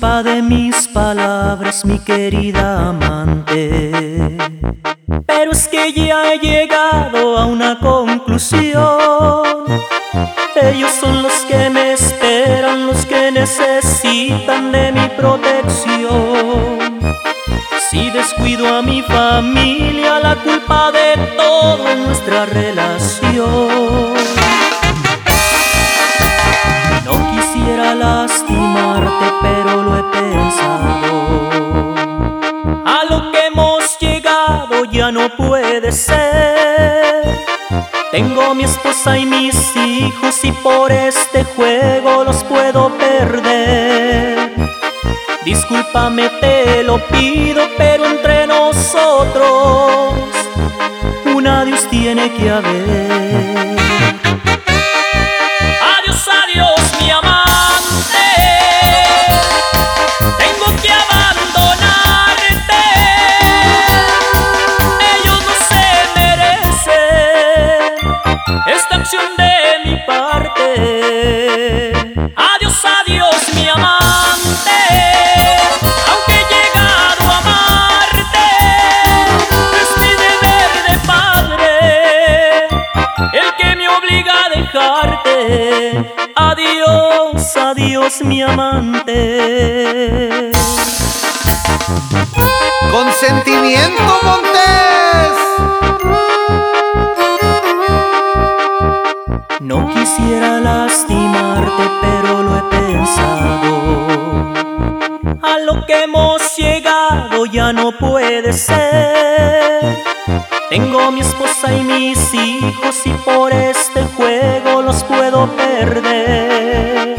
Disculpa de mis palabras, mi querida amante. Pero es que ya he llegado a una conclusión. Ellos son los que me esperan, los que necesitan de mi protección. Si descuido a mi familia, la culpa de todo es nuestra relación. No puede ser. Tengo mi esposa y mis hijos y por este juego los puedo perder. Discúlpame, te lo pido, pero entre nosotros un adiós tiene que haber. De mi parte. Adiós, adiós, mi amante. Aunque he llegado a amarte, es mi deber de padre el que me obliga a dejarte. Adiós, adiós, mi amante. Consentimiento No quisiera lastimarte, pero lo he pensado. A lo que hemos llegado ya no puede ser. Tengo mi esposa y mis hijos y por este juego los puedo perder.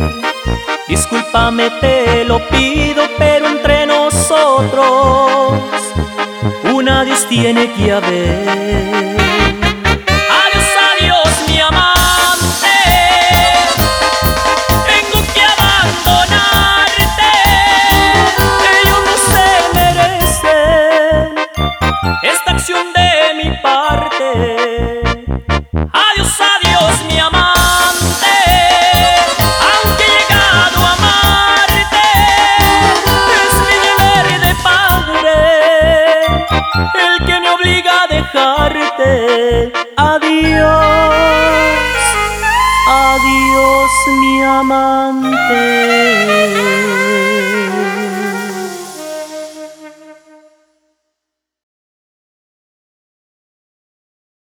Discúlpame, te lo pido, pero entre nosotros un adiós tiene que haber. Adiós, adiós, mi amante. Aunque he llegado a amarte, es mi deber de padre el que me obliga a dejarte. Adiós, adiós, mi amante.